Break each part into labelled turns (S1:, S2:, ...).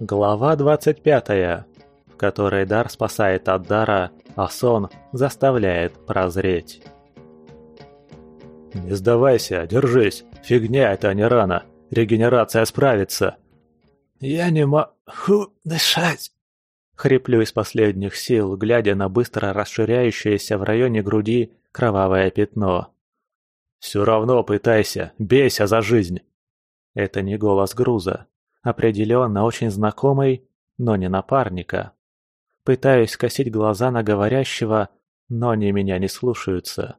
S1: Глава 25, в которой дар спасает от дара, а сон заставляет прозреть. «Не сдавайся, держись. Фигня это, а не рана. Регенерация справится».
S2: «Я не могу дышать», — хриплю из последних сил, глядя на быстро расширяющееся в районе груди кровавое пятно.
S1: «Все равно пытайся, бейся за жизнь!»
S2: Это не голос груза. Определенно очень знакомый, но не напарника. Пытаюсь скосить глаза на говорящего, но они меня не слушаются.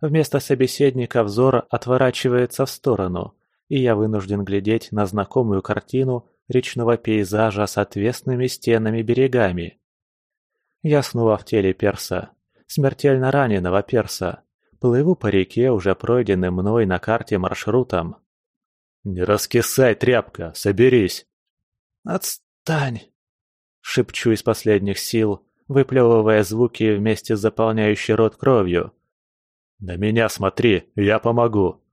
S2: Вместо собеседника взор отворачивается в сторону, и я вынужден глядеть на знакомую картину речного пейзажа с отвесными стенами берегами. Я снова в теле перса, смертельно раненого перса, Плыву по реке, уже пройденным мной на карте маршрутом.
S1: «Не раскисай, тряпка, соберись!»
S2: «Отстань!» Шепчу из последних сил, выплевывая звуки вместе с заполняющей рот кровью.
S1: «На меня смотри, я помогу!»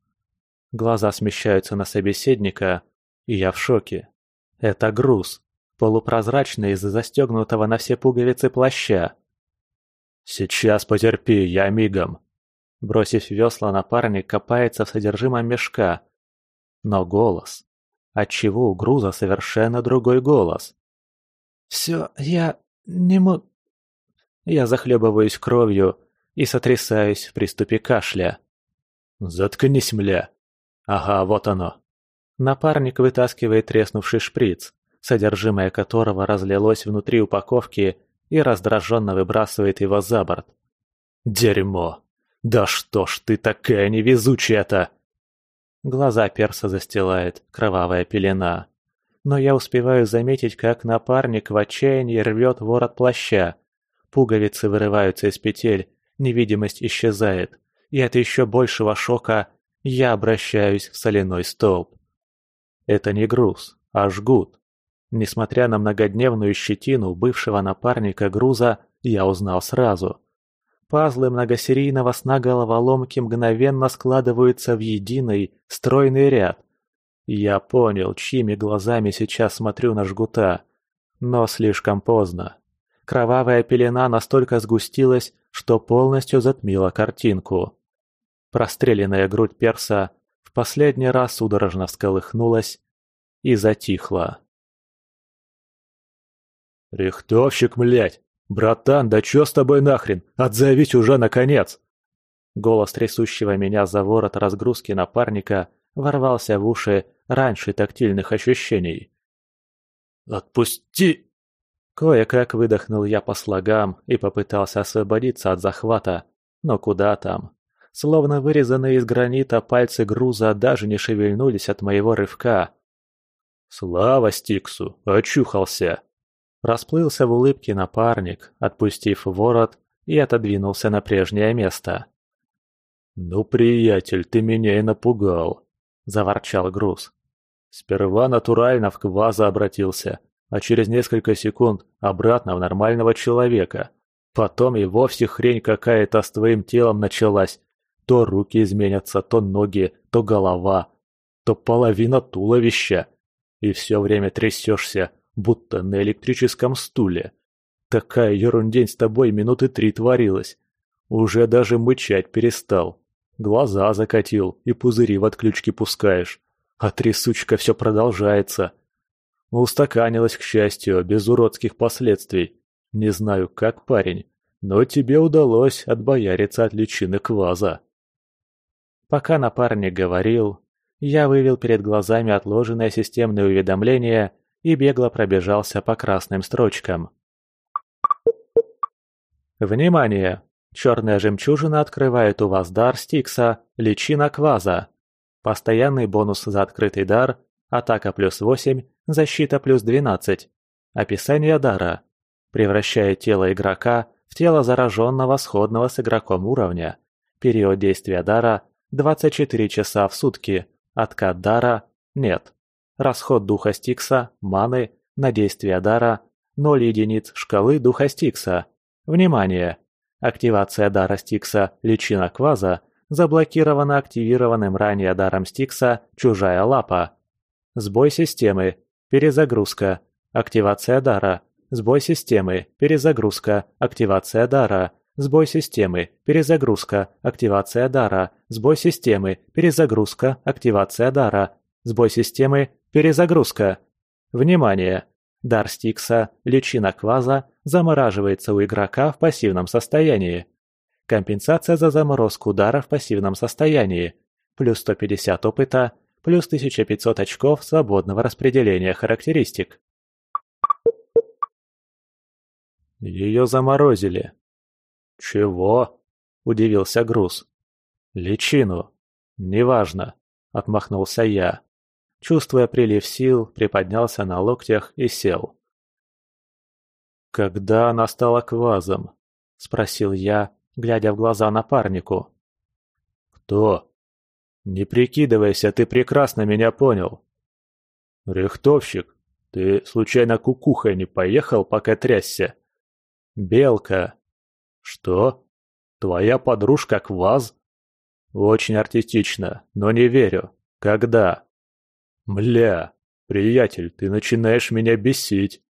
S2: Глаза смещаются на собеседника, и я в шоке. Это груз, полупрозрачный из-за застегнутого на все пуговицы плаща.
S1: «Сейчас потерпи, я мигом!»
S2: Бросив весла, напарник копается в содержимом мешка. Но голос. Отчего у груза совершенно другой голос? «Все, я не мог...» Я захлебываюсь кровью и сотрясаюсь в приступе кашля.
S1: «Заткнись, мля!» «Ага, вот оно!»
S2: Напарник вытаскивает треснувший шприц, содержимое которого разлилось внутри упаковки и раздраженно выбрасывает его за борт.
S1: «Дерьмо!» «Да что ж ты такая невезучая-то!»
S2: Глаза перса застилает кровавая пелена. Но я успеваю заметить, как напарник в отчаянии рвет ворот плаща. Пуговицы вырываются из петель, невидимость исчезает, и от еще большего шока я обращаюсь в соляной столб. Это не груз, а жгут. Несмотря на многодневную щетину бывшего напарника груза, я узнал сразу. Пазлы многосерийного сна головоломки мгновенно складываются в единый, стройный ряд. Я понял, чьими глазами сейчас смотрю на жгута. Но слишком поздно. Кровавая пелена настолько сгустилась, что полностью затмила картинку. Простреленная грудь перса в последний раз судорожно всколыхнулась и затихла.
S1: «Рихтовщик, млять!» «Братан, да чё с тобой нахрен? Отзовись уже, наконец!»
S2: Голос трясущего меня за ворот разгрузки напарника ворвался в уши раньше тактильных ощущений.
S1: «Отпусти!»
S2: Кое-как выдохнул я по слогам и попытался освободиться от захвата, но куда там? Словно вырезанные из гранита пальцы груза даже не шевельнулись от моего рывка.
S1: «Слава Стиксу! Очухался!»
S2: Расплылся в улыбке напарник, отпустив ворот и отодвинулся на прежнее место.
S1: «Ну, приятель, ты меня и напугал», – заворчал груз. Сперва натурально в кваза обратился, а через несколько секунд обратно в нормального человека. Потом и вовсе хрень какая-то с твоим телом началась. То руки изменятся, то ноги, то голова, то половина туловища. И все время трясешься, будто на электрическом стуле. Такая ерундень с тобой минуты три творилась. Уже даже мычать перестал. Глаза закатил и пузыри в отключке пускаешь. А трясучка все продолжается. Устаканилась, к счастью, без уродских последствий. Не знаю, как парень, но тебе удалось отбояриться от личины кваза.
S2: Пока напарник говорил, я вывел перед глазами отложенное системное уведомление и бегло пробежался по красным строчкам. Внимание! Черная жемчужина открывает у вас дар Стикса «Личина Кваза». Постоянный бонус за открытый дар, атака плюс 8, защита плюс 12. Описание дара. Превращает тело игрока в тело зараженного сходного с игроком уровня. Период действия дара – 24 часа в сутки. Откат дара – нет. Расход духа Стикса, маны, на действие дара – 0 единиц шкалы духа Стикса. Внимание! Активация дара Стикса «Личина Кваза» заблокирована активированным ранее даром Стикса «Чужая лапа». Сбой системы. Перезагрузка. активация дара, сбой системы, перезагрузка, активация дара, сбой системы, перезагрузка, активация дара, сбой системы, перезагрузка, активация дара, сбой системы, перезагрузка. Внимание! Дар Стикса, личина кваза, замораживается у игрока в пассивном состоянии. Компенсация за заморозку удара в пассивном состоянии. Плюс 150 опыта, плюс 1500 очков свободного распределения характеристик.
S1: Ее заморозили. Чего? Удивился Груз. Личину. Неважно. Отмахнулся я. Чувствуя прилив сил, приподнялся на локтях и сел. «Когда она стала квазом?» – спросил я, глядя в глаза напарнику. «Кто?» «Не прикидывайся, ты прекрасно меня понял». «Рихтовщик, ты случайно кукухой не поехал, пока трясся?» «Белка». «Что? Твоя подружка кваз?» «Очень артистично, но не верю. Когда?» «Мля, приятель, ты начинаешь меня бесить!»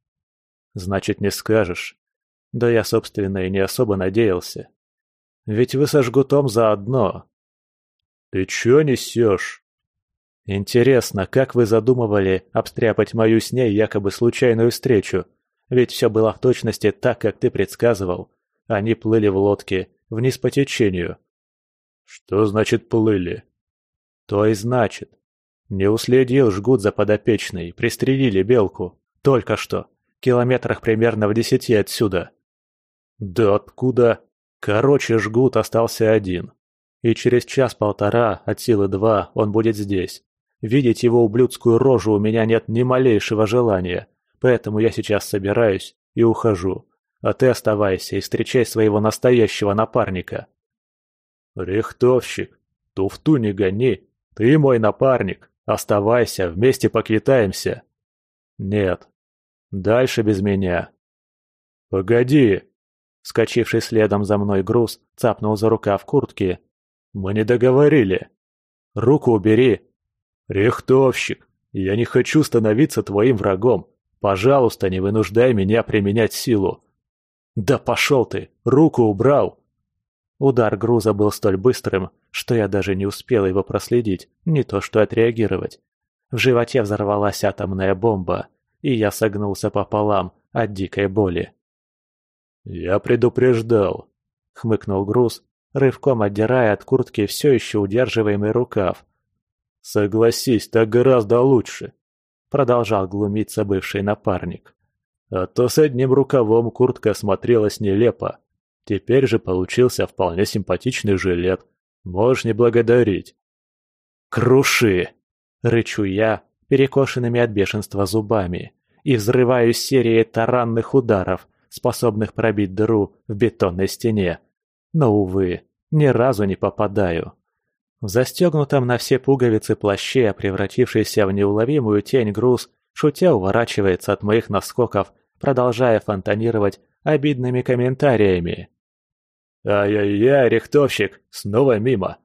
S1: «Значит, не скажешь?» Да я, собственно, и не особо надеялся. Ведь вы со жгутом заодно. «Ты чё несёшь?» «Интересно, как вы задумывали обстряпать мою с ней якобы случайную встречу? Ведь всё было в точности так, как ты предсказывал. Они плыли в лодке, вниз по течению». «Что значит плыли?» «То и значит. Не уследил жгут за подопечной, пристрелили белку. Только что. Километрах примерно в десяти отсюда. Да откуда? Короче, жгут остался один. И через час-полтора, от силы два, он будет здесь. Видеть его ублюдскую рожу у меня нет ни малейшего желания, поэтому я сейчас собираюсь и ухожу. А ты оставайся и встречай своего настоящего напарника. Рихтовщик, туфту не гони, ты мой напарник. Оставайся, вместе поквитаемся. Нет. Дальше без меня. Погоди. Скочивший следом за мной груз цапнул за рукав куртки. Мы не договорили. Руку убери. Рихтовщик, я не хочу становиться твоим врагом. Пожалуйста, не вынуждай меня применять силу. Да пошел ты, руку убрал. Удар груза был столь быстрым, что я даже не успел его проследить, не то что отреагировать. В животе взорвалась атомная бомба, и я согнулся пополам от дикой боли. «Я предупреждал», — хмыкнул груз, рывком отдирая от куртки все еще удерживаемый рукав. «Согласись, так гораздо лучше», — продолжал глумиться бывший напарник. «А то с одним рукавом куртка смотрелась нелепо. Теперь же получился вполне симпатичный жилет. Можешь не благодарить. «Круши!» — рычу я, перекошенными от бешенства зубами, и взрываюсь серией таранных ударов, способных пробить дыру в бетонной стене. Но, увы, ни разу не попадаю. В застегнутом на все пуговицы плаще, превратившийся в неуловимую тень груз, шутя уворачивается от моих наскоков, продолжая фонтанировать обидными комментариями. «Ай-яй-яй, рихтовщик, снова мимо.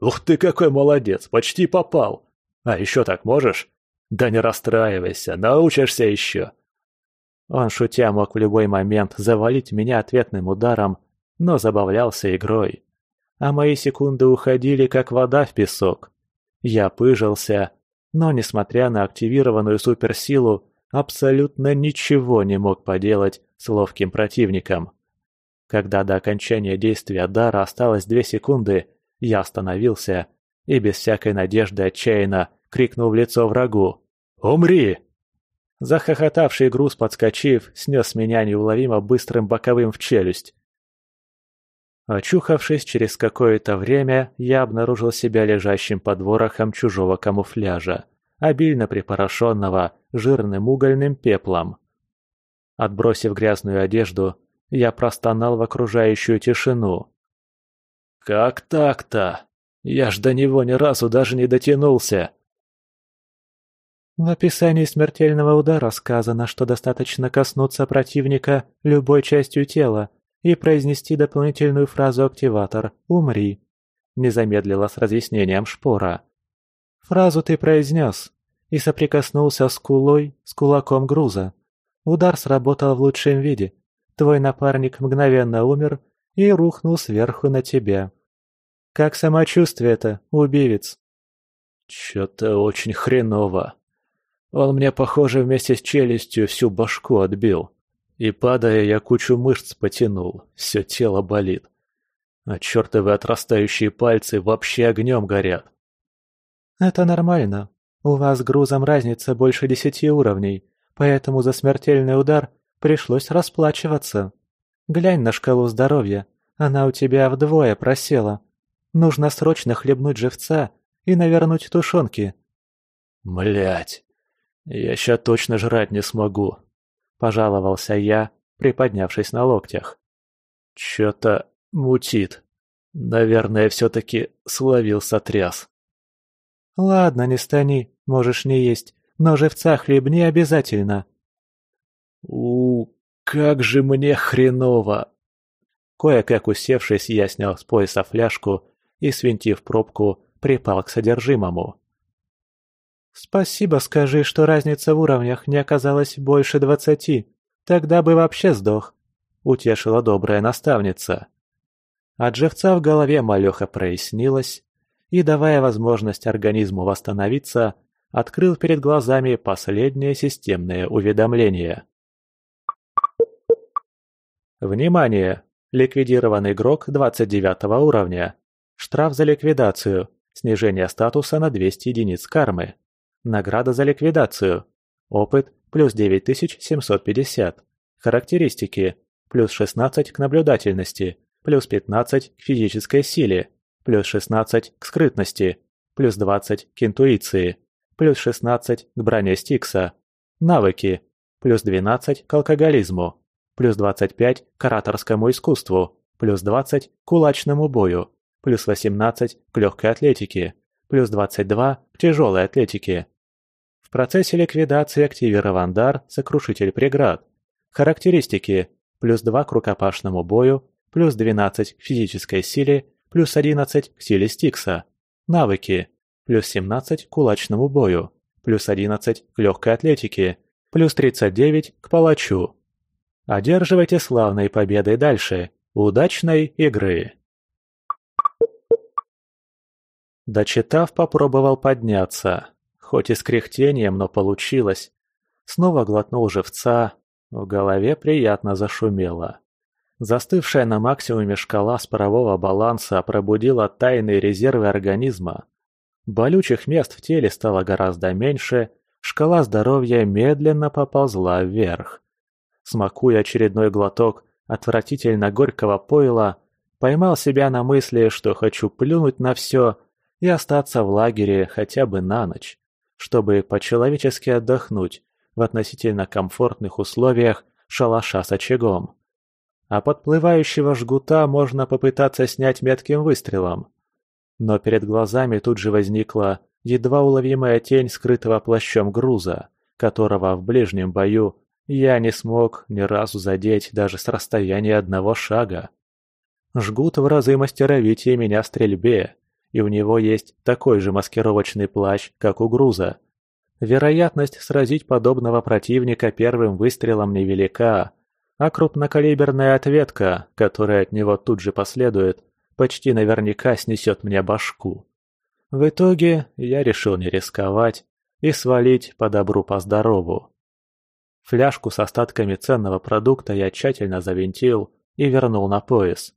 S1: Ух ты какой молодец, почти попал. А еще так можешь? Да не расстраивайся, научишься еще». Он, шутя, мог в любой момент завалить меня ответным ударом, но забавлялся игрой. А мои секунды уходили, как вода в песок. Я пыжился, но, несмотря на активированную суперсилу, абсолютно ничего не мог поделать с ловким противником. Когда до окончания действия дара осталось две секунды, я остановился и без всякой надежды отчаянно крикнул в лицо врагу «Умри!». Захохотавший груз, подскочив, снес меня неуловимо быстрым боковым в челюсть. Очухавшись через какое-то время, я обнаружил себя лежащим под ворохом чужого камуфляжа, обильно припорошенного жирным угольным пеплом. Отбросив грязную одежду, я простонал в окружающую тишину. «Как так-то? Я ж до него ни разу даже не дотянулся!» В описании смертельного удара сказано, что достаточно коснуться противника любой частью тела и произнести дополнительную фразу «активатор» «Умри», — не замедлила с разъяснением шпора. «Фразу ты произнес и соприкоснулся с кулой с кулаком груза.
S2: Удар сработал в лучшем виде. Твой напарник мгновенно умер и рухнул сверху на тебя. Как самочувствие-то, убивец?»
S1: «Чё-то очень хреново. Он мне, похоже, вместе с челюстью всю башку отбил. И падая, я кучу мышц потянул, все тело болит. А чертовы отрастающие пальцы вообще огнем горят.
S2: Это нормально. У вас с грузом разница больше десяти уровней, поэтому за смертельный удар пришлось расплачиваться. Глянь на шкалу здоровья, она у тебя вдвое просела. Нужно срочно хлебнуть живца и навернуть тушенки.
S1: Млять, я ща точно жрать не смогу, – пожаловался я, приподнявшись на локтях. «Чё-то мутит. Наверное, всё-таки словил сотряс».
S2: «Ладно, не стани, можешь не есть, но живца хлебни обязательно».
S1: «У, как же мне хреново!»
S2: Кое-как усевшись, я снял с пояса фляжку и, свинтив пробку, припал к содержимому. «Спасибо скажи, что разница в уровнях не оказалась больше двадцати. Тогда бы вообще сдох», — утешила добрая наставница. От живца в голове малеха прояснилась, и, давая возможность организму восстановиться, открыл перед глазами последнее системное уведомление. Внимание! Ликвидирован игрок 29 уровня. Штраф за ликвидацию. Снижение статуса на 200 единиц кармы. Награда за ликвидацию. Опыт плюс 9750. Характеристики. Плюс 16 к наблюдательности. Плюс 15 к физической силе. Плюс 16 к скрытности. Плюс 20 к интуиции. Плюс 16 к броне Стикса. Навыки. Плюс 12 к алкоголизму. Плюс 25 к ораторскому искусству. Плюс 20 к кулачному бою. Плюс 18 к легкой атлетике. Плюс 22 к тяжелой атлетике процессе ликвидации активирован дар «Сокрушитель преград». Характеристики. Плюс 2 к рукопашному бою, плюс 12 к физической силе, плюс 11 к силе Стикса. Навыки. Плюс 17 к кулачному бою, плюс 11 к легкой атлетике, плюс 39 к палачу. Одерживайте славной победой дальше. Удачной игры! Дочитав, попробовал подняться. Хоть и с кряхтением, но получилось. Снова глотнул живца. В голове приятно зашумело. Застывшая на максимуме шкала спорового баланса пробудила тайные резервы организма. Болючих мест в теле стало гораздо меньше, шкала здоровья медленно поползла вверх. Смакуя очередной глоток отвратительно горького пойла, поймал себя на мысли, что хочу плюнуть на все и остаться в лагере хотя бы на ночь чтобы по-человечески отдохнуть в относительно комфортных условиях шалаша с очагом. А подплывающего жгута можно попытаться снять метким выстрелом. Но перед глазами тут же возникла едва уловимая тень скрытого плащом груза, которого в ближнем бою я не смог ни разу задеть даже с расстояния одного шага. Жгут в разы мастеровитее меня в стрельбе, и у него есть такой же маскировочный плащ, как у груза. Вероятность сразить подобного противника первым выстрелом невелика, а крупнокалиберная ответка, которая от него тут же последует, почти наверняка снесет мне башку. В итоге я решил не рисковать и свалить по добру по здорову. Фляжку с остатками ценного продукта я тщательно завинтил и вернул на пояс.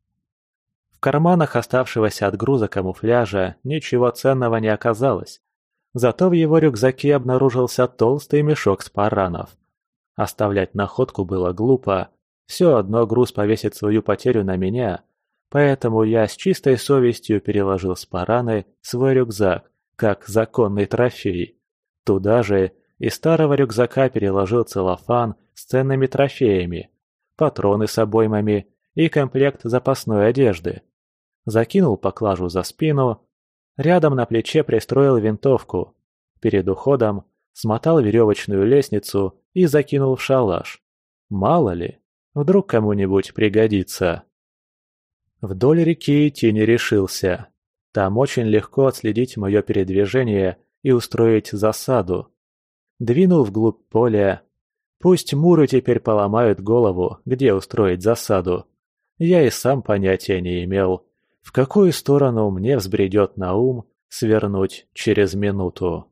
S2: В карманах оставшегося от груза камуфляжа ничего ценного не оказалось. Зато в его рюкзаке обнаружился толстый мешок с паранов. Оставлять находку было глупо. Все одно груз повесит свою потерю на меня. Поэтому я с чистой совестью переложил с параны свой рюкзак, как законный трофей. Туда же из старого рюкзака переложил целлофан с ценными трофеями, патроны с обоймами и комплект запасной одежды. Закинул поклажу за спину, рядом на плече пристроил винтовку. Перед уходом смотал веревочную лестницу и закинул в шалаш. Мало ли, вдруг кому-нибудь пригодится. Вдоль реки идти не решился. Там очень легко отследить мое передвижение и устроить засаду. Двинул вглубь поля. Пусть муры теперь поломают голову, где устроить засаду. Я и сам понятия не имел, в какую сторону мне взбредет на ум свернуть через минуту.